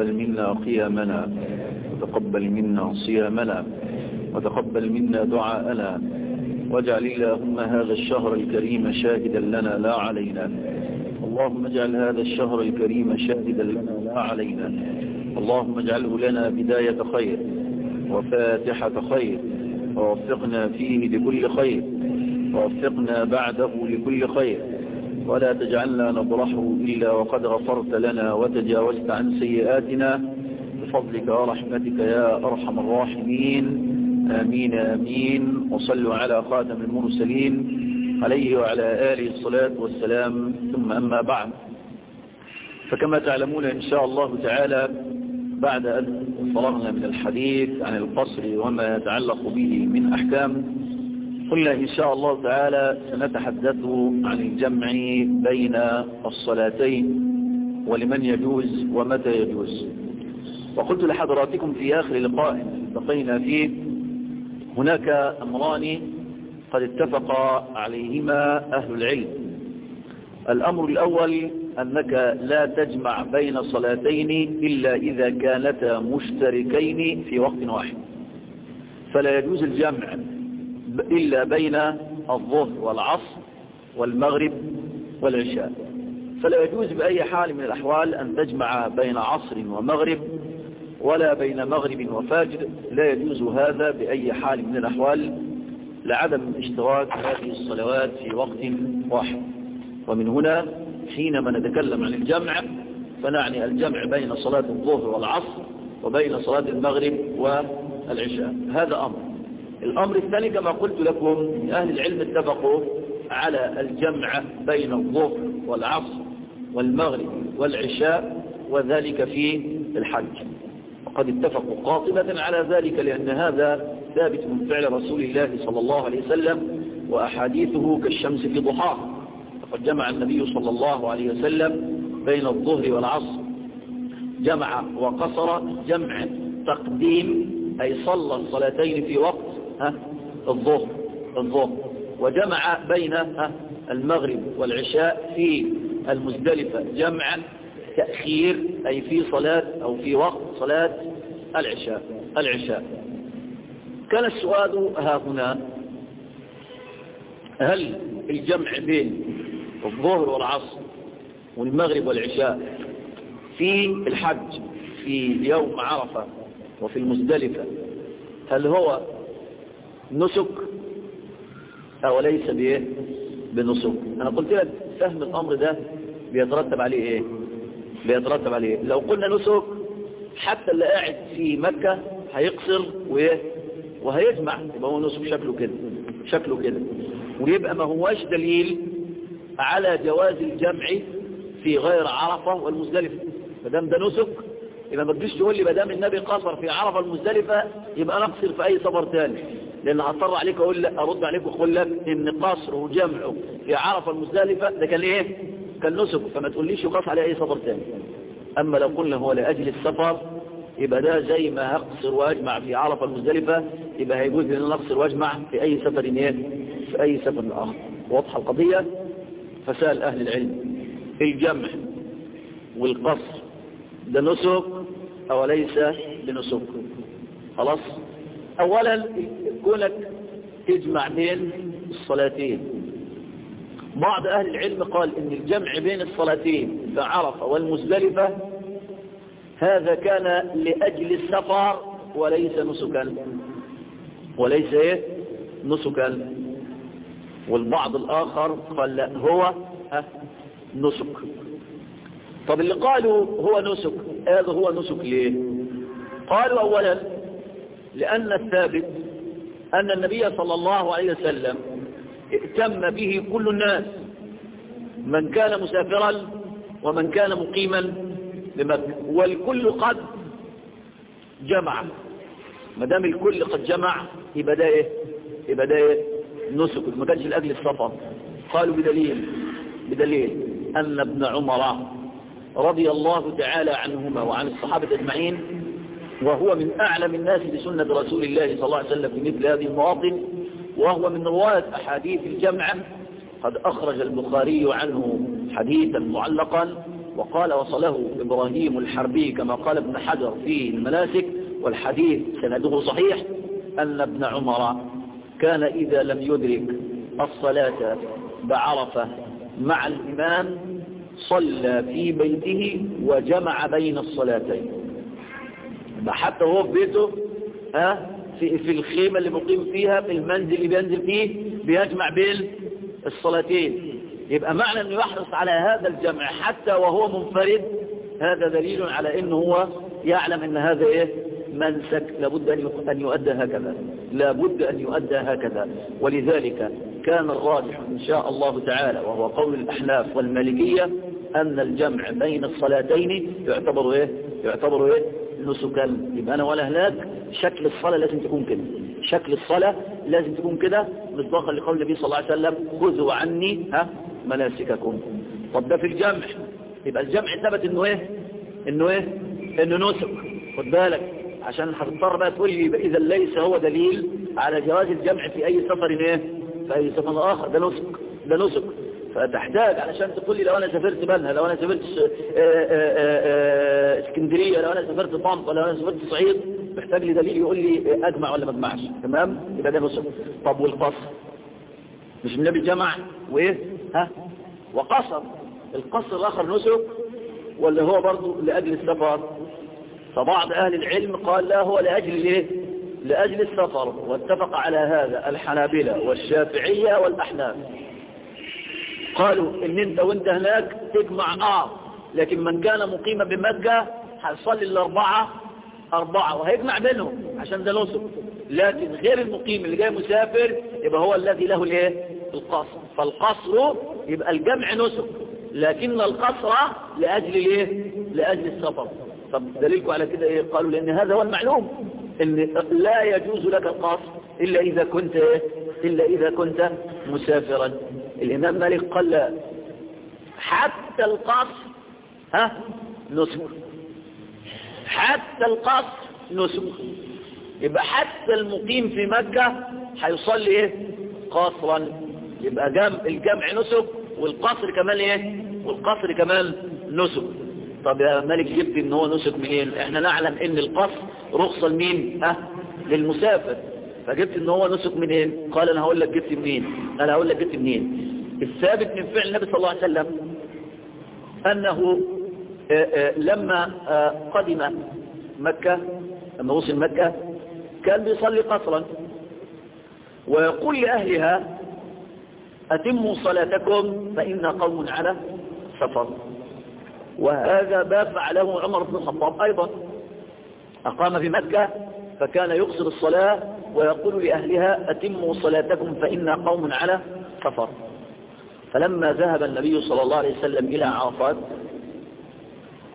تقبل منا قيامنا وتقبل منا صيامنا وتقبل منا دعاءنا. واجعل اللهم هذا الشهر الكريم شاهدا لنا لا علينا. اللهم اجعل هذا الشهر الكريم شاهدا لنا لا علينا. اللهم اجعله لنا بداية خير وفاتحة خير ووفقنا فيه لكل خير ووفقنا بعده لكل خير. ولا تجعلنا نبرحه إلا وقد غفرت لنا وتجاوزت عن سيئاتنا. بفضلك ورحمتك يا أرحم الراحمين. آمين آمين. وصلوا على خاتم المرسلين عليه وعلى آله الصلاة والسلام. ثم أما بعد. فكما تعلمون إن شاء الله تعالى بعد أن فرغنا من الحديث عن القصر وما يتعلق به من أحكام قلنا إن شاء الله تعالى سنتحدث عن الجمع بين الصلاتين ولمن يجوز ومتى يجوز. وقلت لحضراتكم في آخر لقاء التقينا فيه هناك أمران قد اتفق عليهما أهل العلم. الأمر الأول أنك لا تجمع بين صلاتين إلا إذا كانتا مشتركين في وقت واحد. فلا يجوز الجمع إلا بين الظهر والعصر والمغرب والعشاء. فلا يجوز بأي حال من الأحوال أن تجمع بين عصر ومغرب ولا بين مغرب وفاجر. لا يجوز هذا بأي حال من الأحوال لعدم اشتراك هذه الصلوات في وقت واحد. ومن هنا حينما نتكلم عن الجمع فنعني الجمع بين صلاة الظهر والعصر وبين صلاة المغرب والعشاء. هذا أمر. الأمر الثاني كما قلت لكم أهل العلم اتفقوا على الجمع بين الظهر والعصر والمغرب والعشاء وذلك في الحج. وقد اتفقوا قاطبة على ذلك لأن هذا ثابت من فعل رسول الله صلى الله عليه وسلم وأحاديثه كالشمس في ضحاها. فقد جمع النبي صلى الله عليه وسلم بين الظهر والعصر. جمع وقصر جمع تقديم أي صلى الصلاتين في وقت الظهر الظهر. وجمع بين المغرب والعشاء في المزدلفة جمع تأخير أي في صلاة أو في وقت صلاة العشاء العشاء. كان السؤال ها هنا هل الجمع بين الظهر والعصر والمغرب والعشاء في الحج في يوم عرفة وفي المزدلفة هل هو نسك. أو ليس بإيه بنسك. أنا قلت لك فهم الأمر ده بيترتب عليه إيه؟ بيترتب عليه. لو قلنا نسك حتى اللي قاعد في مكة هيقصر وإيه؟ وهيجمع يبقى هو نسك شكله كده شكله كده. ويبقى ما هواش دليل على جواز الجمع في غير عرفة والمزدلفة. مدام ده نسك يبقى ما تجيش تقول لي مدام النبي قصر في عرفة المزدلفة يبقى نقصر في أي سفر تاني. لأن هضطر عليك أقول لك أرد عليك وأقول لك إن قصر وجمعه في عرفة المزدلفة ده كان إيه؟ كان نسك فما تقوليش يقص عليه أي سفر تاني. أما لو قلنا هو لأجل السفر يبقى ده زي ما هقصر وأجمع في عرفة المزدلفة يبقى هيجوز لنا نقصر وأجمع في أي سفر إيه؟ في أي سفر آخر. واضحة القضية؟ فسأل أهل العلم. الجمع والقصر ده نسك أو ليس بنسك؟ خلاص؟ أولا كونك تجمع بين الصلاتين. بعض أهل العلم قال إن الجمع بين الصلاتين في عرفة والمزدلفة هذا كان لأجل السفر وليس نسكا. وليس إيه؟ نسكا. والبعض الآخر قال لا هو نسك. طب اللي قالوا هو نسك هذا هو نسك ليه؟ قالوا أولا لأن الثابت أن النبي صلى الله عليه وسلم ائتم به كل الناس من كان مسافرا ومن كان مقيما بمكة والكل قد جمع. ما دام الكل قد جمع إيه؟ يبقى ده إيه؟ نسك. ما كانش لأجل السفر. قالوا بدليل بدليل أن ابن عمر رضي الله تعالى عنهما وعن الصحابة أجمعين وهو من أعلم الناس بسنة رسول الله صلى الله عليه وسلم في مثل هذه المواطن وهو من رواة أحاديث الجمع قد أخرج البخاري عنه حديثا معلقا وقال وصله إبراهيم الحربي كما قال ابن حجر في المناسك والحديث سنده صحيح أن ابن عمر كان إذا لم يدرك الصلاة بعرفة مع الإمام صلى في بيته وجمع بين الصلاتين. حتى هو في بيته ها في, في الخيمة اللي مقيم فيها في المنزل اللي بينزل فيه بيجمع بين الصلاتين. يبقى معنى إنه يحرص على هذا الجمع حتى وهو منفرد هذا دليل على إنه هو يعلم إن هذا إيه؟ منسك. لابد أن يؤدى هكذا. لابد أن يؤدى هكذا. ولذلك كان الراجح إن شاء الله تعالى وهو قول الأحناف والمالكية أن الجمع بين الصلاتين يعتبر إيه؟ يعتبر إيه؟ نسكا يبقى أنا ولا هناك شكل الصلاة لازم تكون كده. شكل الصلاة لازم تكون كده. مصداقا لقول النبي صلى الله عليه وسلم خذوا عني ها مناسككم. طب ده في الجمع. يبقى الجمع ثبت إنه إيه؟ إنه إيه؟ إنه نسك. خد بالك. عشان هتضطر بقى تقول لي إذا ليس هو دليل على جواز الجمع في أي سفر إيه؟ في أي سفر آخر. ده نسك. ده نسك. فتحتاج علشان تقول لي لو أنا سافرت بنها لو أنا سافرت اسكندرية لو أنا سافرت طنطا لو أنا سافرت الصعيد محتاج لي دليل يقول لي أجمع ولا ما أجمعش. تمام؟ يبقى ده نسك طب والقصر؟ مش النبي جمع وإيه؟ ها؟ وقصر. القصر الآخر نسك ولا هو برضه لأجل السفر؟ فبعض أهل العلم قال لا هو لأجل الايه لأجل السفر. واتفق على هذا الحنابلة والشافعية والأحناف. قالوا إن أنت وأنت هناك تجمع آه لكن من كان مقيما بمكة هيصلي الأربعة أربعة وهيجمع بينهم عشان ده نسك لكن غير المقيم اللي جاي مسافر يبقى هو الذي له الإيه؟ القصر. فالقصر يبقى الجمع نسك. لكن القصر لأجل الإيه؟ لأجل السفر. طب دليلكم على كده إيه؟ قالوا لأن هذا هو المعلوم إن لا يجوز لك القصر إلا إذا كنت إيه؟ إلا إذا كنت مسافرا. الإمام مالك قال حتى القصر ها؟ نسك حتى القصر نسك يبقى حتى المقيم في مكة هيصلي إيه؟ قصرا. يبقى جمع الجمع نسك والقصر كمان إيه؟ والقصر كمان نسك طب يا مالك جبت إن هو نسك منين؟ إحنا نعلم إن القصر رخصة لمين؟ ها؟ للمسافر. فجبت إن هو نسك منين قال أنا هقول لك جبت منين؟ أنا هقول لك جبت منين؟ الثابت من فعل النبي صلى الله عليه وسلم أنه آآ آآ لما قدم مكة لما وصل مكة كان بيصلي قصرا. ويقول لأهلها أتموا صلاتكم فإن قوم على سفر. وهذا ما فعله عمر بن الخطاب أيضا. أقام في مكة فكان يقصر الصلاة ويقول لأهلها أتموا صلاتكم فإن قوم على سفر فلما ذهب النبي صلى الله عليه وسلم إلى عرفات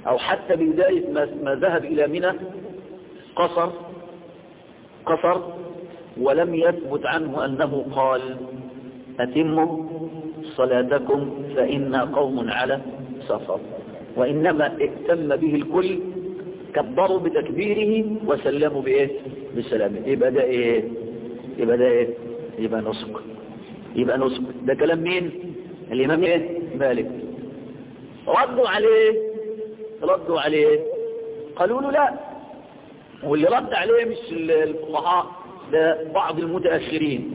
أو حتى بداية ما ذهب إلى منى قصر قصر ولم يثبت عنه أنه قال أتموا صلاتكم فإن قوم على سفر. وإنما اهتم به الكل كبروا بتكبيره وسلموا بإيه؟ بسلامه. يبقى ده إيه؟ يبقى ده إيه؟ يبقى نسك يبقى نسك ده كلام مين؟ الإمام إيه؟ مالك. ردوا عليه. ردوا عليه. قالوا له لا. واللي رد عليه مش الفقهاء ده بعض المتأخرين.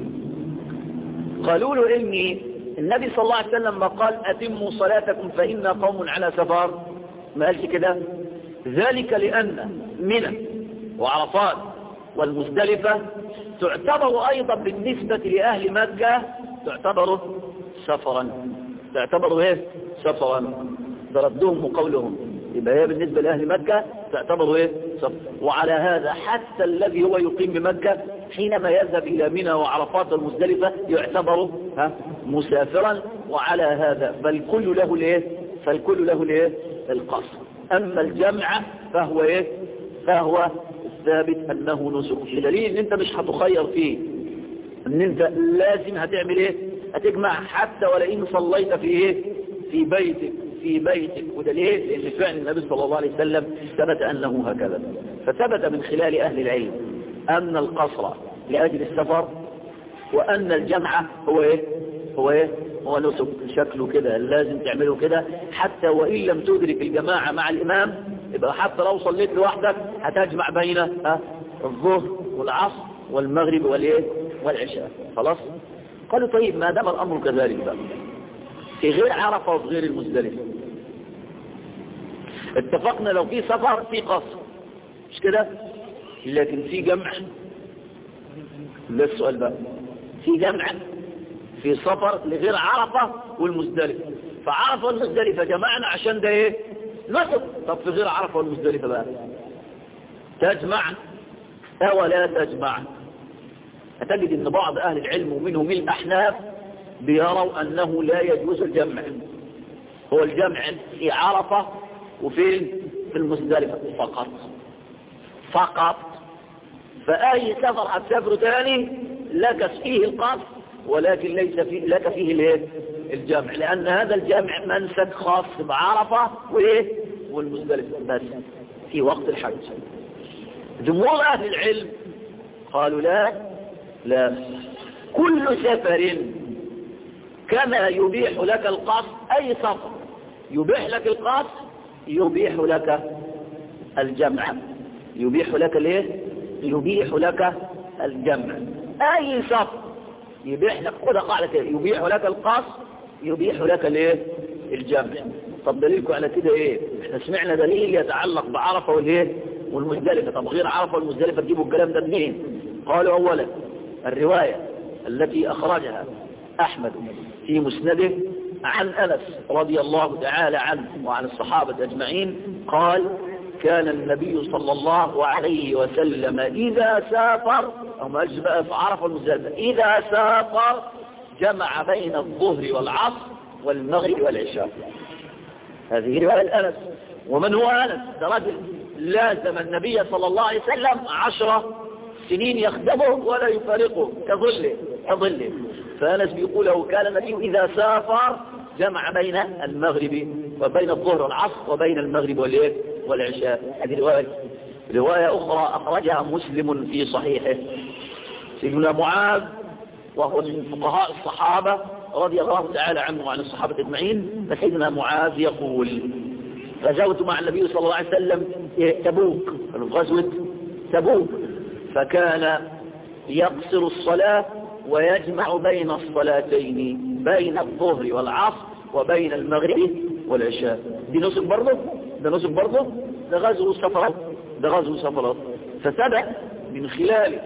قالوا له إني النبي صلى الله عليه وسلم قال أتموا صلاتكم فإن قوم على سفر. ما قالش كده؟ ذلك لأن منى وعرفات والمزدلفة تعتبر أيضا بالنسبة لأهل مكة تعتبر سفرا. تعتبر إيه؟ سفرا. ده ردهم وقولهم. يبقى هي بالنسبة لأهل مكة تعتبر إيه؟ سفر وعلى هذا حتى الذي هو يقيم بمكة حينما يذهب إلى منى وعرفات المزدلفة يعتبر ها مسافرا. وعلى هذا فالكل له الإيه؟ فالكل له الإيه؟ القصر. أما الجمع فهو إيه فهو الثابت أنه نسك بدليل إن أنت مش هتخير فيه. إن أنت لازم هتعمل إيه؟ هتجمع حتى ولئن صليت في إيه؟ في بيتك في بيتك. وده ليه؟ لأن فعل النبي صلى الله عليه وسلم ثبت أنه هكذا. فثبت من خلال أهل العلم أن القصر لأجل السفر وأن الجمع هو إيه؟ هو إيه؟ هو نسك شكله كده لازم تعمله كده. حتى وإن لم تدرك الجماعة مع الإمام يبقى حتى لو صليت لوحدك هتجمع بين الظهر والعصر والمغرب والإيه؟ والعشاء. خلاص؟ قالوا طيب ما دام الأمر كذلك بقى. في غير عرفة وفي غير المزدلفة. اتفقنا لو في سفر في قصر. مش كده؟ لكن في جمع. ده السؤال بقى. في جمع. في سفر لغير عرفة والمزدلفة. فعرفة والمزدلفة جمعنا عشان ده إيه؟ نصب. طب في غير عرفة والمزدلفة بقى؟ تجمع. أو لا تجمع. هتجد إن بعض أهل العلم ومنهم الأحناف بيروا أنه لا يجوز الجمع. هو الجمع في عرفة وفين في المزدلفة فقط. فقط. فأي سفر هتسافره تاني لك فيه القصر ولكن ليس فيه لك فيه الايه؟ الجمع لأن هذا الجمع منسك خاص بعرفة وإيه؟ والمزدلفة. بس في وقت الحج. جمهور أهل العلم قالوا لا لا. كل سفر كما يبيح لك القصر أي سفر يبيح لك القصر يبيح لك الجمع. يبيح لك الايه يبيح لك الجمع. أي سفر يبيح لك خد قاعدة كده يبيح لك القصر يبيح لك الايه؟ الجمع طب دليلكم على كده إيه؟ إحنا سمعنا دليل يتعلق بعرفة والايه؟ والمزدلفة. طب غير عرفة والمزدلفة تجيبوا الكلام ده منين؟ قالوا اولا الرواية التي أخرجها أحمد في مسنده عن أنس رضي الله تعالى عنه وعن الصحابة أجمعين قال كان النبي صلى الله عليه وسلم إذا سافر أو ما بقى في عرف المزدلفة إذا سافر جمع بين الظهر والعصر والمغرب والعشاء. هذه رواية أنس ومن هو أنس؟ ده رجل لازم النبي صلى الله عليه وسلم عشرة سنين يخدمه ولا يفارقه كظله كظله فأنس بيقول له كان النبي إذا سافر جمع بين المغرب وبين الظهر والعصر وبين المغرب والليل والعشاء. هذه رواية. رواية أخرى أخرجها مسلم في صحيحه. سيدنا معاذ وهو من فقهاء الصحابة رضي الله تعالى عنه وعن الصحابة أجمعين فسيدنا معاذ يقول غزوت مع النبي صلى الله عليه وسلم تبوك غزوة تبوك فكان يقصر الصلاة ويجمع بين الصلاتين بين الظهر والعصر وبين المغرب والعشاء. دي نسك برضه؟ ده نسك برضه؟ ده غزو سفرات ده غزو سفرات. فثبت من خلال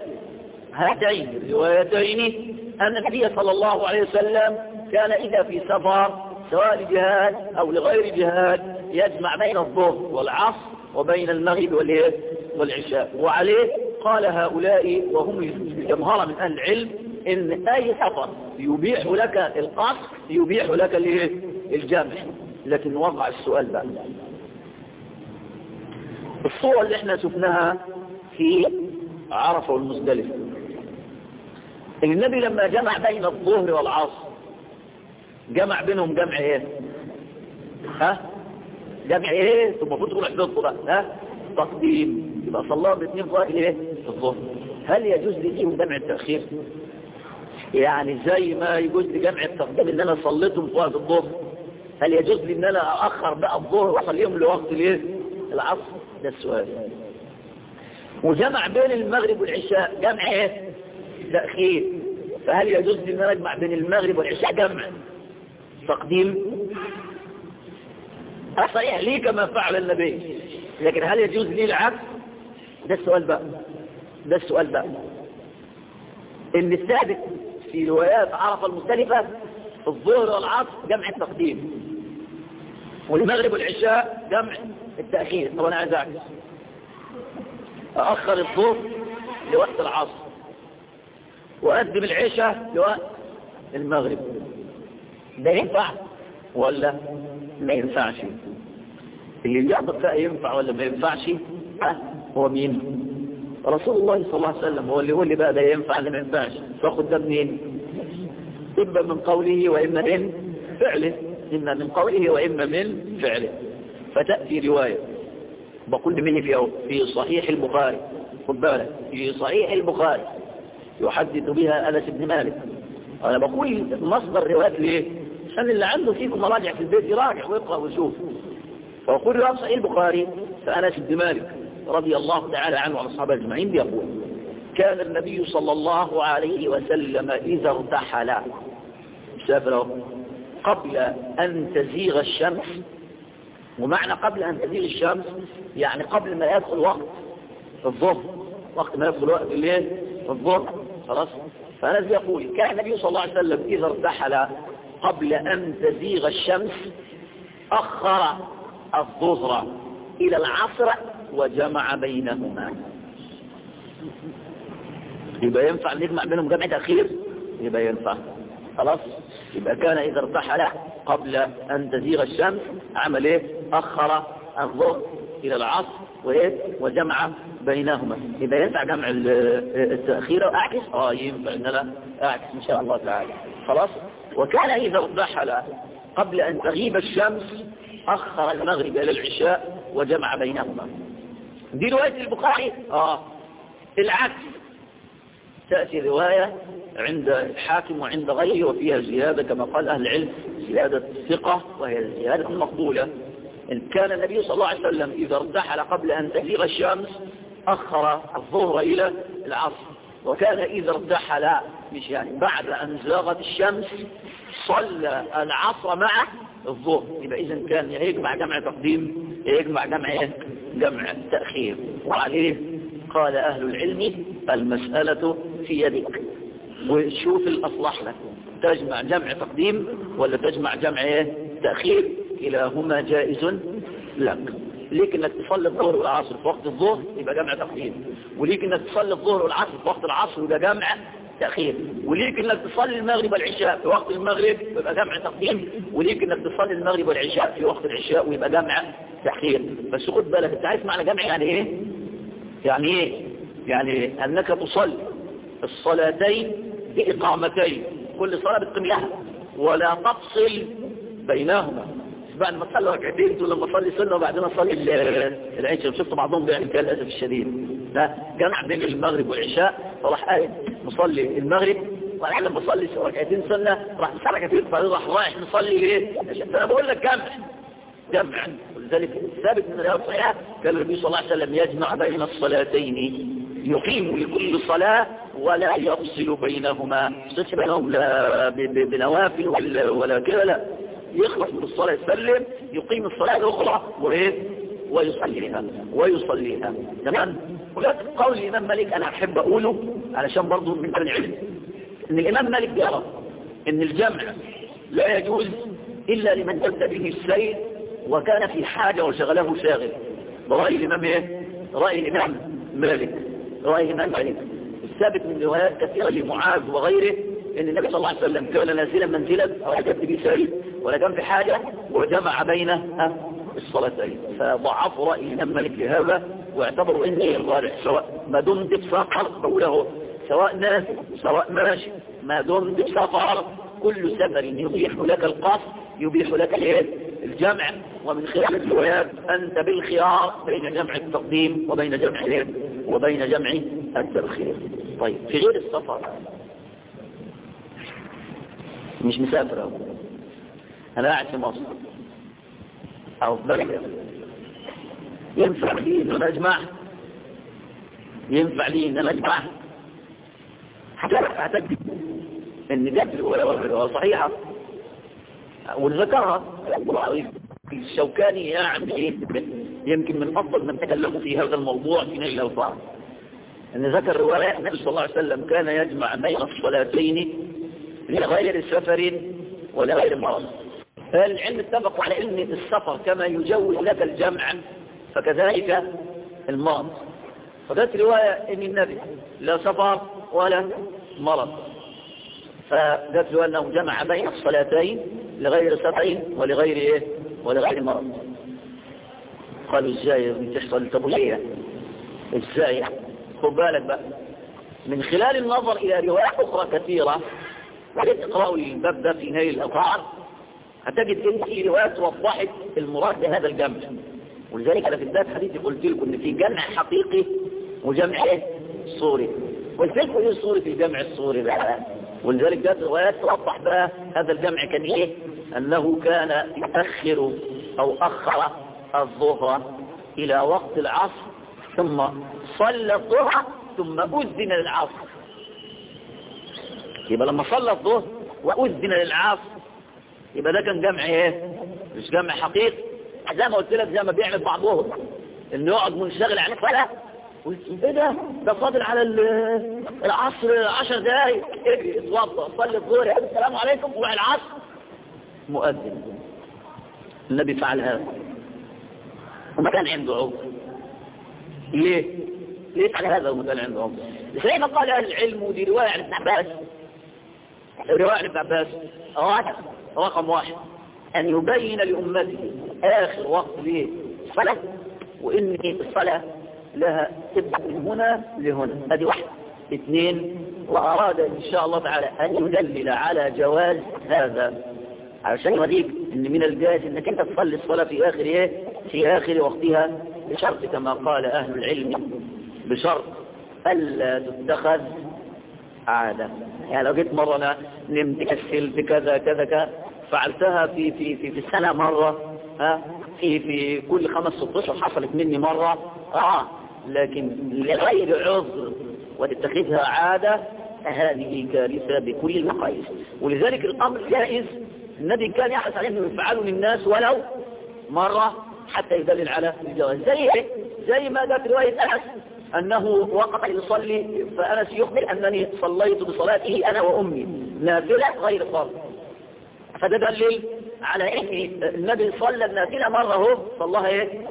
هاتين الروايتين أن النبي صلى الله عليه وسلم كان إذا في سفر سواء لجهاد أو لغير جهاد يجمع بين الظهر والعصر وبين المغرب والعشاء. وعليه قال هؤلاء وهم جمهرة من أهل العلم إن أي سفر يبيح لك القصر يبيح لك الجمع لكن وقع السؤال بقى الصورة اللي إحنا شفناها في عرفة والمزدلفة. النبي لما جمع بين الظهر والعصر جمع بينهم جمع إيه؟ ها؟ جمع إيه؟ ثم المفروض تقول حفظته بقى ها؟ تقديم. يبقى صلاهم الاثنين في وقت إيه؟ الظهر. هل يجوز ليهم جمع التأخير؟ يعني زي ما يجوز لي جمع التقديم إن أنا صليتهم في وقت الظهر. هل يجوز لي إن أنا اخر بقى الظهر واصليهم لوقت الإيه؟ العصر؟ ده السؤال. وجمع بين المغرب والعشاء جمع إيه؟ تأخير فهل يجوز إن أنا أجمع بين المغرب والعشاء جمع؟ تقديم. صحيح لي كما فعل النبي. لكن هل يجوز لي العكس؟ ده السؤال بقى. ده السؤال بقى. إن الثابت في روايات عرفة المختلفة الظهر والعصر جمع التقديم. والمغرب والعشاء جمع التأخير. طب أنا عايز أعكس. أخر الظهر لوقت العصر. واقدم العشاء لوقت المغرب. ده ينفع ولا ما ينفعش؟ اللي بيعبط بقى ينفع ولا ما ينفعش؟ هو مين؟ رسول الله صلى الله عليه وسلم. هو اللي يقول لي بقى ده ينفع ولا ما ينفعش؟ فاخد ده منين؟ إما من قوله وإما من فعله. إما من قوله وإما من فعله. فتأتي رواية. بقول مني في في صحيح البخاري؟ خد بالك. في صحيح البخاري. يحدث بها أنس بن مالك. أنا بقول مصدر رواية ليه عشان اللي عنده فيكم مراجع في البيت يراجع ويقرأ ويشوف. فأقول رأس صحيح البخاري فأنس بن مالك رضي الله تعالى عنه وعن الصحابة أجمعين بيقول كان النبي صلى الله عليه وسلم إذا ارتحل. سافر قبل أن تزيغ الشمس ومعنى قبل أن تزيغ الشمس يعني قبل ما يدخل وقت الظهر. وقت ما يدخل وقت الليل الظهر. خلاص؟ فأنس يقول كان النبي صلى الله عليه وسلم إذا ارتحل قبل أن تزيغ الشمس أخر الظهر إلى العصر وجمع بينهما. يبقى ينفع نجمع بينهم جمع تأخير؟ يبقى ينفع. خلاص؟ يبقى كان إذا ارتحل قبل أن تزيغ الشمس عمل إيه؟ أخر الظهر. إلى العصر وجمع بينهما. يبقى ينفع جمع التأخير وأعكس؟ آه ينفع إن أنا أعكس إن شاء الله تعالى. خلاص؟ وكان إذا ارتحل قبل أن تغيب الشمس أخر المغرب إلى العشاء وجمع بينهما. دي رواية البخاري؟ آه. العكس. تأتي رواية عند الحاكم وعند غيره وفيها زيادة كما قال أهل العلم زيادة الثقة وهي الزيادة المقبولة كان النبي صلى الله عليه وسلم إذا ارتحل قبل أن تزيغ الشمس أخر الظهر إلى العصر. وكان إذا ارتحل مش يعني بعد أن زاغت الشمس صلى العصر مع الظهر. يبقى إذا كان يجمع جمع تقديم يجمع جمع جمع تأخير. وعليه قال أهل العلم المسألة في يدك. وشوف الأصلح لك تجمع جمع تقديم ولا تجمع جمع تأخير؟ كلاهما جائز لك. ليك إنك تصلي الظهر والعصر في وقت الظهر يبقى جمع تقديم وليك إنك تصلي الظهر والعصر في وقت العصر يبقى جمع تأخير. وليك إنك تصلي المغرب والعشاء في وقت المغرب يبقى جمع تقديم وليك إنك تصلي المغرب والعشاء في وقت العشاء ويبقى جمع تأخير. بس خد بالك أنت عارف معنى جمع يعني إيه؟ يعني إيه؟ يعني أنك تصلي الصلاتين بإقامتين. كل صلاة بتقيم لها ولا تفصل بينهما. بعد ما تصلي ركعتين تقول لما اصلي سنة وبعدين أصلي العشاء شفت بعضهم بيعمل كده للأسف الشديد. لا جمع بين المغرب والعشاء. فراح قاعد مصلي المغرب. وبعدين لما اصلي ركعتين سنة راح نصلي ركعتين فراح رايح نصلي ليه؟ أنا بقول لك جمع. جمع. ولذلك ثابت من الروايات الصحيحه كان النبي صلى الله عليه وسلم يجمع بين الصلاتين. يقيم لكل صلاة ولا يفصل بينهما. يفصلش بينهم لا بنوافل ولا كده لا. يخلص من الصلاة يسلم يقيم الصلاة الأخرى وإيه؟ ويصليها ويصليها. تمام؟ ولكن قول الإمام مالك أنا أحب أقوله علشان برضه من العلم. إن الإمام مالك يرى إن الجمع لا يجوز إلا لمن جد به السيد وكان في حاجة وشغله شاغل. رأي الإمام إيه؟ رأي الإمام مالك. رأي الإمام مالك. الثابت من روايات كثيرة لمعاذ وغيره إن النبي صلى الله عليه وسلم كان نازلا منزلا جد به سعيد ولا كان في حاجة وجمع بين الصلاتين. فضعفوا رأي الإمام مالك لهذا واعتبروا ان هي الراجح سواء ما دمت بسفر بقوله سواء ناس سواء ماشي ما دمت بسفر كل سفر يبيح لك القصد يبيح لك الجمع. ومن خلال الروايات أنت بالخيار بين جمع التقديم وبين جمع وبين جمع التأخير طيب في غير السفر مش مسافر أو. أنا قاعد في مصر. أو في بلد. ينفع لي أن أنا أجمع؟ ينفع لي أن أنا أجمع؟ هتجد أن جد صحيحة. وذكرها الشوكاني يعني يمكن من أفضل من تكلموا في هذا الموضوع في نيل الأوطان أن ذكر رواية النبي صلى الله عليه وسلم كان يجمع بين الصلاتين لغير سفر ولا غير مرض. فالعلم اتفق على علم السفر كما يجوز لك الجمع فكذلك المرض. فذات رواية إن النبي لا سفر ولا مرض. فذات رواية أنه جمع بين الصلاتين لغير سفر ولغير إيه؟ ولغير مرض. قالوا إزاي بتحصل تبوية إزاي؟ خد بالك بقى. من خلال النظر إلى روايات أخرى كثيرة وتقرأوا الباب ده في نيل الأطهار هتجد إن في روايات وضحت المراد بهذا الجمع. ولذلك أنا في بدايه حديثي قلت لكم إن في جمع حقيقي وجمع إيه؟ صوري. قلت لكم إيه صورة الجمع الصوري بقى؟ ولذلك جاءت روايات توضح بقى هذا الجمع كان إيه؟ أنه كان يؤخر أو أخر الظهر إلى وقت العصر ثم صلى الظهر ثم أذن للعصر. يبقى لما صلى الظهر وأذن للعصر يبقى ده كان جمع إيه؟ مش جمع حقيقي. زي ما قلت لك زي ما بيعمل بعضهم. إنه يقعد منشغل عن الصلاه إيه ده؟ ده فاضل على العصر 10 دقايق. اتوضى صلي الظهر. السلام عليكم. وروح العصر. مؤذن. النبي فعل هذا. وما كان عنده عذر. ليه؟ ليه فعل هذا وما كان عنده زي ما قال أهل العلم ودي رواية عن ابن عباس. رواية عن ابن عباس رقم واحد. أن يبين لأمته آخر وقت ليه الصلاة وإن الصلاة لها تبدأ من هنا لهنا. هذه واحدة. اثنين وأراد إن شاء الله تعالى أن يدلل على جواز هذا. علشان يوريك إن من الجائز إنك أنت تصلي الصلاة في آخر إيه؟ في آخر وقتها بشرط كما قال أهل العلم بشرط ألا تتخذ عادة. يعني لو جيت مرة أنا نمت كسلت كذا كذا كذا فعلتها في في في, في السنة مرة ها في في كل خمس ست أشهر حصلت مني مرة آه لكن لغير عذر وتتخذها عادة هذه كارثة بكل المقاييس. ولذلك الأمر جائز. النبي كان يحرص عليه أنه يفعله للناس ولو مرة حتى يدلل على الجواز. زي زي ما في رواية أنس. أنه وقف يصلي فأنس يخبر أنني صليت بصلاته أنا وأمي. نافلة غير فرض فده دليل على ان النبي صلى النافلة مرة هو صلىها إيه؟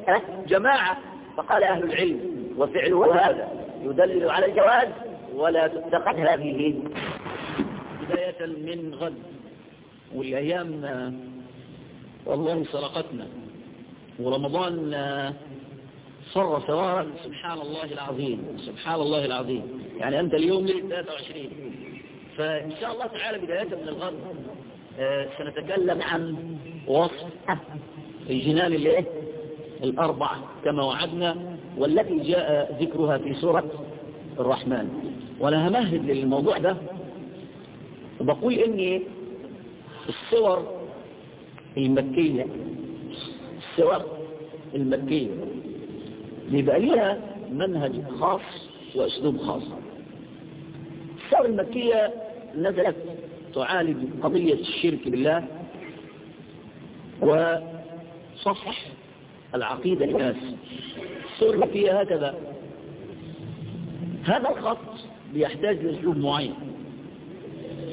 جماعة. فقال أهل العلم وفعله هذا. يدلل على الجواز ولا تتخذ هذه بداية من غد والأيام والله سرقتنا. ورمضان صر سوارا سبحان الله العظيم سبحان الله العظيم. يعني أنت اليوم ليلة 23 فإن شاء الله تعالى بداية من الغد سنتكلم عن وصف الجنان الإيه؟ الأربعة كما وعدنا والتي جاء ذكرها في سورة الرحمن. وأنا همهد للموضوع ده. وبقول إن الصور المكية الصور المكية. ليها منهج خاص وأسلوب خاص. الصور المكية نزلت تعالج قضية الشرك بالله وصفح العقيدة للناس. السورة فيها هكذا. هذا الخط بيحتاج لأسلوب معين.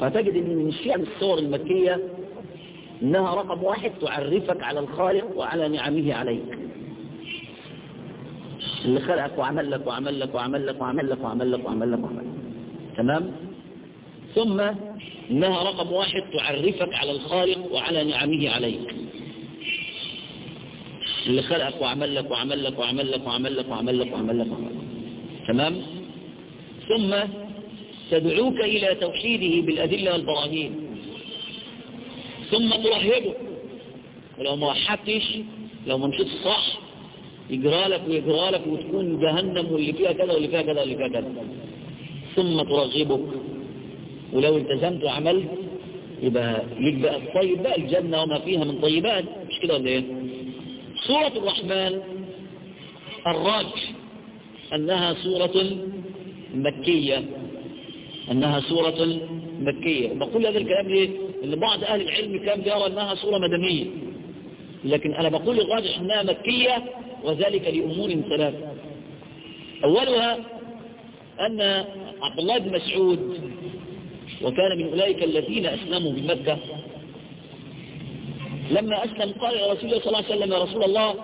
فتجد إن من الشيء الصور المكية إنها رقم واحد تعرفك على الخالق وعلى نعمه عليك. اللي خلقك وعمل لك وعمل لك وعمل لك وعمل لك وعمل لك وعمل لك وعمل لك تمام ثم انها رقم واحد تعرفك على الخالق وعلى نعمه عليك اللي خلقك وعمل لك وعمل لك وعمل لك وعمل لك وعمل لك وعمل لك وعمل لك تمام ثم تدعوك إلى توحيده بالأدلة والبراهين ثم ترهبك ولو ما وحدتش لو ما مشيت صح يجرى لك ويجرى لك وتكون جهنم واللي فيها كذا واللي فيها كذا واللي فيها كذا. ثم ترغبك. ولو التزمت وعملت يبقى ليك بقى الطيب بقى الجنة وما فيها من طيبات. مش كده ولا إيه؟ سورة الرحمن الراجح أنها سورة مكية. أنها سورة مكية. بقول هذا الكلام ليه؟ إن بعض أهل العلم كان يرى أنها سورة مدنية. لكن أنا بقول الراجح أنها مكية وذلك لأمور ثلاثة أولها أن عبد الله بن مسعود وكان من أولئك الذين أسلموا بمكة لما أسلم قال يا رسول الله صلى الله عليه وسلم يا رسول الله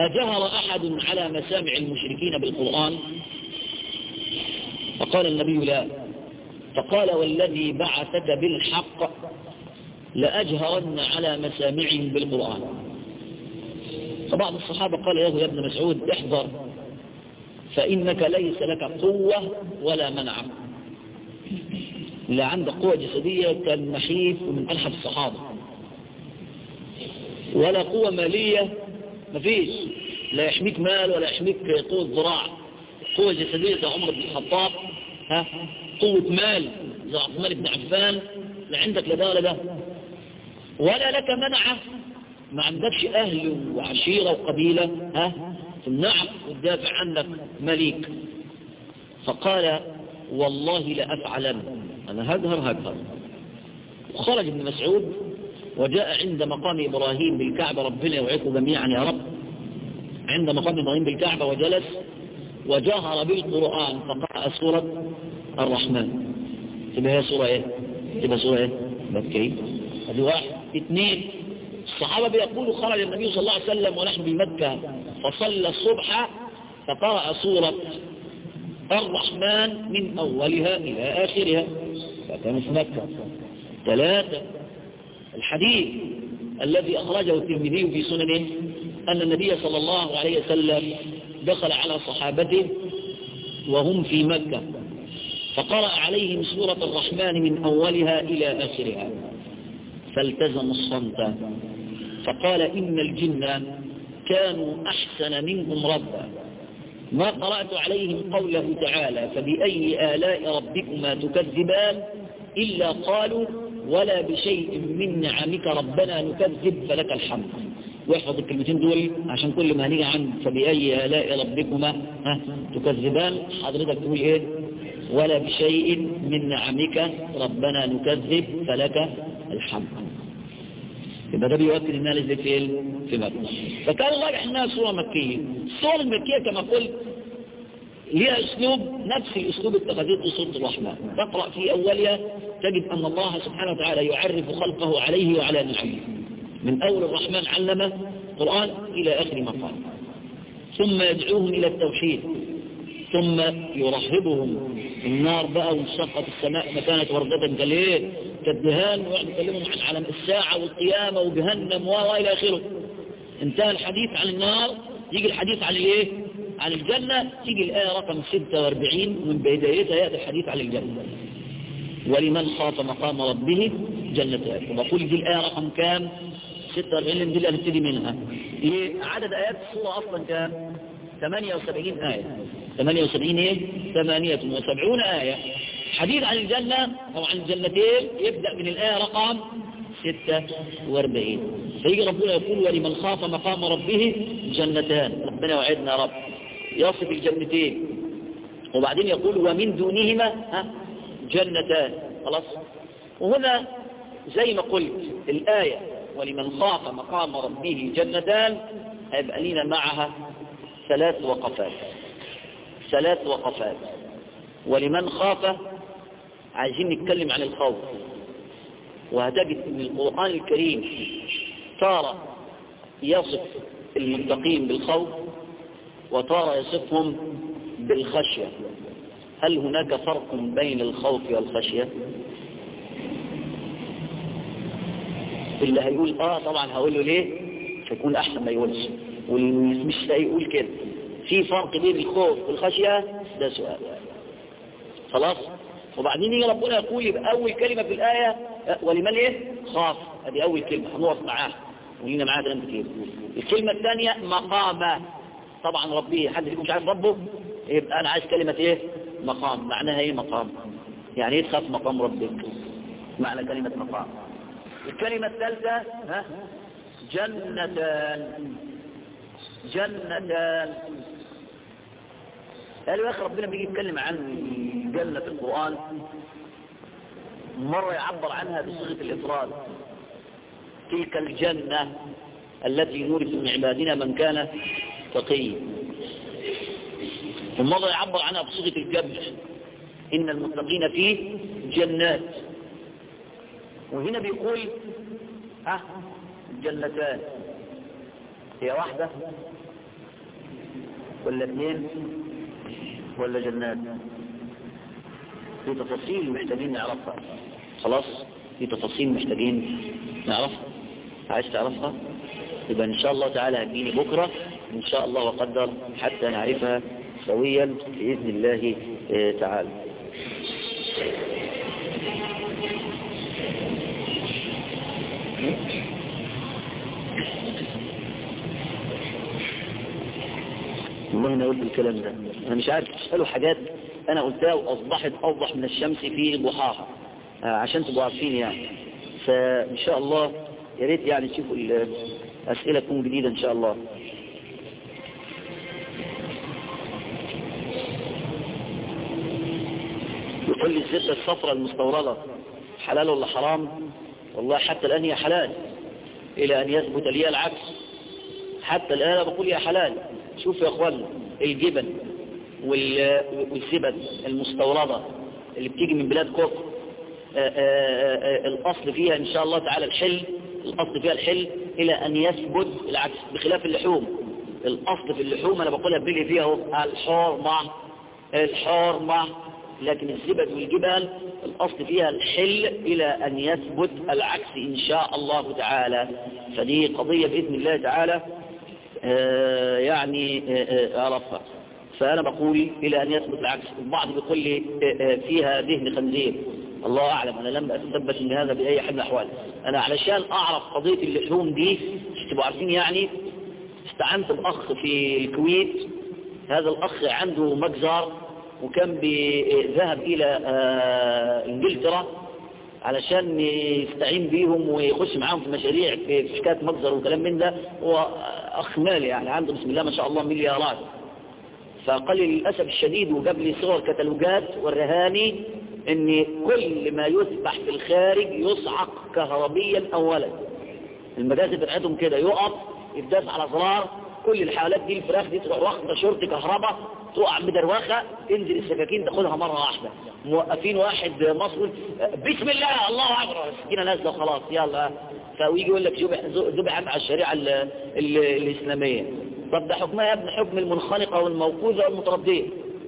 أجهر أحد على مسامع المشركين بالقرآن؟ فقال النبي لا. فقال والذي بعثك بالحق لأجهرن على مسامعهم بالقرآن. فبعض الصحابة قال له يا ابن مسعود احذر فإنك ليس لك قوة ولا منع. لا عندك قوة جسدية كان نحيف ومن ألحف الصحابة. ولا قوة مالية مفيش. لا يحميك مال ولا يحميك قوة ذراع. قوة جسدية زي عمر بن الخطاب ها؟ قوة مال زي عثمان بن عفان. لا عندك لا ده ولا ده ولا لك منعه ما عندكش أهل وعشيرة وقبيلة ها؟ تمنعك وتدافع عنك مليك. فقال والله لأفعلن. أنا هجهر هجهر وخرج ابن مسعود وجاء عند مقام إبراهيم بالكعبة ربنا يوعيكم جميعا يا رب. عند مقام إبراهيم بالكعبة وجلس وجهر بالقرآن فقرأ سورة الرحمن. تبقى هي سورة إيه؟ تبقى سورة إيه؟ مكية. هذه واحد اثنين. الصحابة بيقولوا خرج النبي صلى الله عليه وسلم ونحن بمكة فصلى الصبح فقرأ سورة الرحمن من أولها إلى آخرها فكان في مكة. ثلاثة. الحديث الذي أخرجه الترمذي في سننه أن النبي صلى الله عليه وسلم دخل على صحابته وهم في مكة فقرأ عليهم سورة الرحمن من أولها إلى آخرها. فالتزموا الصمت. فقال إن الجن كانوا أحسن منكم ربا. ما قرأت عليهم قوله تعالى فبأي آلاء ربكما تكذبان؟ إلا قالوا ولا بشيء من نعمك ربنا نكذب فلك الحمد. واحفظ الكلمتين دول عشان كل ما هنيجي عن فبأي آلاء ربكما تكذبان؟ حضرتك تقول إيه؟ ولا بشيء من نعمك ربنا نكذب فلك الحمد. يبقى ده بيؤكد إنها نزلت في في مكة فكان الراجح انها سورة مكية السورة المكية كما قلت ليها أسلوب نفس الأسلوب التقدير سورة الرحمن تقرأ في أولها تجد أن الله سبحانه وتعالى يعرف خلقه عليه وعلى نعمه من أول الرحمن علم القرآن إلى آخر مقام. ثم يدعوهم إلى التوحيد. ثم يرهبهم. النار بقى وانشقت السماء فكانت وردة كالإيه كالدهان ويقعد يكلمهم عن علم الساعة والقيامة وجهنم وإلى آخره. انتهى الحديث عن النار يجي الحديث عن الإيه؟ عن الجنة تيجي الآية رقم 46 من بدايتها يأتي الحديث عن الجنة. ولمن خاف مقام ربه جنتان وبقول دي الآية رقم كام؟ 46 دي اللي هنبتدي منها. إيه؟ عدد آيات السورة أصلا كام؟ 78 آية. 78 إيه؟ 78 آية. حديث عن الجنة أو عن الجنتين يبدأ من الآية رقم 46 فيجي ربنا يقول ولمن خاف مقام ربه جنتان. ربنا وعدنا رب. يصف الجنتين. وبعدين يقول ومن دونهما جنتان. خلاص؟ وهنا زي ما قلت الآية ولمن خاف مقام ربه جنتان هيبقى لنا معها ثلاث وقفات. ثلاث وقفات. ولمن خاف عايزين نتكلم عن الخوف وهتجد إن القرآن الكريم تارة يصف المتقين بالخوف وتارة يصفهم بالخشية. هل هناك فرق بين الخوف والخشية؟ اللي هيقول آه طبعا هقول له ليه؟ فيكون أحسن ما يقولش. واللي مش هيقول كده. في فرق بين الخوف والخشية؟ ده سؤال. خلاص؟ وبعدين يجي ربنا يقول يبقى أول كلمة في الآية ولمن إيه؟ خاف هذه أول كلمة هنوقف معاها ولينا معاها كلام كتير الكلمة الثانية مقامة. طبعا ربي حد فيكم مش عارف ربه يبقى أنا عايز كلمة إيه؟ مقام. معناها إيه مقام؟ يعني إيه تخاف مقام ربك معنى كلمة مقام. الكلمة الثالثة ها؟ جنتان. جنتان. قالوا يا أخي ربنا بيجي يتكلم عن جنة في القرآن مرة يعبر عنها بصيغة الإفراد. تلك الجنة التي نورث من عبادنا من كان تقي ومرة يعبر عنها بصيغة الجمع إن المتقين في جنات. وهنا بيقول ها جنتان. هي واحدة ولا اثنين ولا جنات؟ في تفاصيل محتاجين نعرفها. خلاص؟ في تفاصيل محتاجين نعرفها. عايز تعرفها؟ يبقى إن شاء الله تعالى هتجيني بكرة إن شاء الله وقدر حتى نعرفها سويا بإذن الله تعالى. والله أنا قلت الكلام ده. أنا مش عارف تسألوا حاجات. أنا قلتها وأصبحت أوضح من الشمس في ضحاها. عشان تبقوا عارفين يعني. فإن شاء الله يا ريت يعني تشوفوا الأسئلة تكون جديدة إن شاء الله. يقول لي الزبدة الصفراء المستوردة حلال ولا حرام؟ والله حتى الآن هي حلال. إلى أن يثبت لي العكس. حتى الآن أنا بقول يا حلال. شوف يا أخوان الجبن. والزبد المستوردة اللي بتيجي من بلاد كفر الأصل فيها إن شاء الله تعالى الحل. الأصل فيها الحل إلى أن يثبت العكس بخلاف اللحوم. الأصل في اللحوم أنا بقولها بلي فيها الحرمة الحرمة لكن الزبد والجبال الأصل فيها الحل إلى أن يثبت العكس إن شاء الله تعالى. فدي قضية بإذن الله تعالى. آه يعني أعرفها آه فأنا بقول إلى أن يثبت العكس. البعض بيقول لي آه فيها ذهن خنزير. الله أعلم أنا لم أتثبت من هذا بأي حال من الأحوال. أنا علشان أعرف قضية اللحوم دي تبقوا عارفين يعني؟ استعنت بأخ في الكويت. هذا الأخ عنده مجزر وكان ذهب إلى إنجلترا علشان يستعين بيهم ويخش معاهم في مشاريع في حكاية مجزر وكلام من ده. هو أخ مالي يعني عنده بسم الله ما شاء الله مليارات. فقال للأسف الشديد وجاب لي صور كتالوجات والرهاني إن كل ما يذبح في الخارج يصعق كهربيا اولا. المجازر بتاعتهم كده يقف يداس على زرار كل الحالات دي الفراخ دي تروح واخدة شرطة كهرباء تقع بدروخة تنزل السكاكين تاخدها مرة واحدة. موقفين واحد مصري بسم الله الله أكبر. السكينه نازلة خلاص يلا. فيجي يقول لك ذبحت على الشريعة ال ال الإسلامية. طب ده حكمها يا ابن حكم المنخنقه والموقوذة والمترديه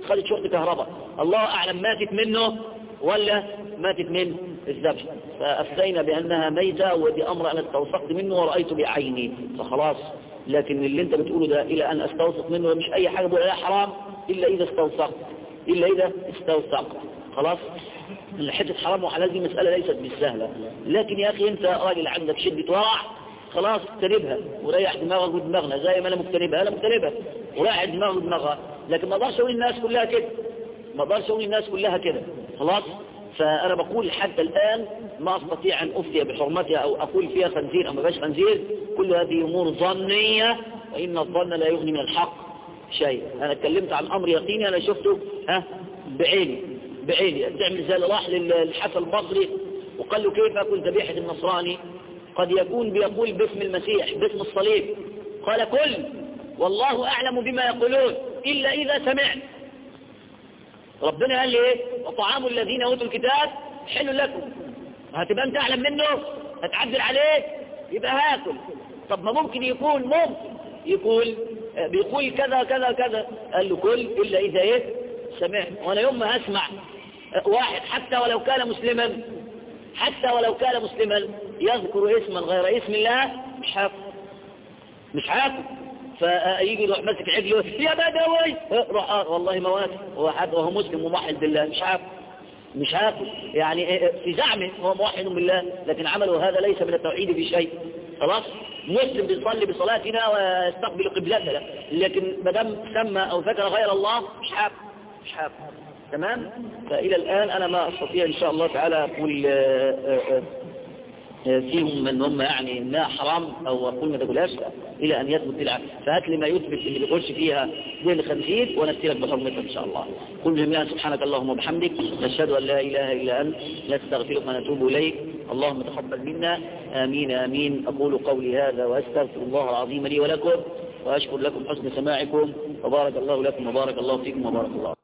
خدت شرطه كهرباء الله أعلم ماتت منه ولا ماتت من الذبح فأفتينا بأنها ميتة ودي أمر أنا استوثقت منه ورأيت بعيني. فخلاص لكن اللي انت بتقوله ده إلى أن استوثق منه مش أي حاجة بقول لا حرام إلا إذا استوثقت إلا إذا استوثقت خلاص؟ حتة حرام وحلال دي مسألة ليست بالسهلة. لكن يا أخي أنت راجل عندك شدة ورع. خلاص اجتنبها وريح دماغك ودماغنا زي ما أنا مجتنبها أنا مجتنبها وريح دماغك ودماغها. لكن ما أقدرش أقول الناس كلها كده. ما أقدرش أقول الناس كلها كده. خلاص؟ فأنا بقول حتى الآن ما أستطيع أن أفتي بحرمتها أو أقول فيها خنزير أو ما باش خنزير. كل هذه أمور ظنية وإن الظن لا يغني من الحق شيء. أنا اتكلمت عن أمر يقيني أنا شفته ها بعيني. بعيني. تعمل زي اللي راح للحسن البصري. وقال له كيف أكل ذبيحة النصراني؟ قد يكون بيقول باسم المسيح باسم الصليب. قال كل والله أعلم بما يقولون إلا إذا سمعت. ربنا قال لي إيه؟ وطعام الذين أوتوا الكتاب حل لكم. هتبقى أنت أعلم منه؟ هتعدل عليه؟ يبقى هاكل. طب ما ممكن يكون ممكن. يقول بيقول كذا كذا كذا. قال له كل إلا إذا إيه؟ سمعت. وأنا يوم ما هسمع واحد حتى ولو كان مسلما حتى ولو كان مسلما يذكر اسما غير اسم الله مش هاكل مش هاكل فيجي يروح ماسك عجله يا بدوي روح آه والله ما واكل هو حد وهو مسلم وموحد بالله. مش عارف مش هاكل يعني في زعمه هو موحد بالله لكن عمله هذا ليس من التوحيد في شيء. خلاص؟ مسلم بيصلي بصلاتنا ويستقبل قبلتنا. لكن ما دام سمى أو ذكر غير الله مش حاب مش حاب تمام؟ فإلى الآن أنا ما أستطيع إن شاء الله تعالى أقول فيهم من هم يعني انها حرام أو أقول ما تقولهاش إلى أن يثبت العكس. فهات لي ما يثبت اللي بيقولش فيها دين الخنزير ونسيرك بحرمتها إن شاء الله. كل جميعا سبحانك اللهم وبحمدك. نشهد أن لا إله إلا أنت. نستغفرك ونتوب إليك. اللهم تقبل منا. آمين آمين. أقول قولي هذا وأستغفر الله العظيم لي ولكم. وأشكر لكم حسن سماعكم. وبارك الله لكم وبارك الله فيكم وبارك الله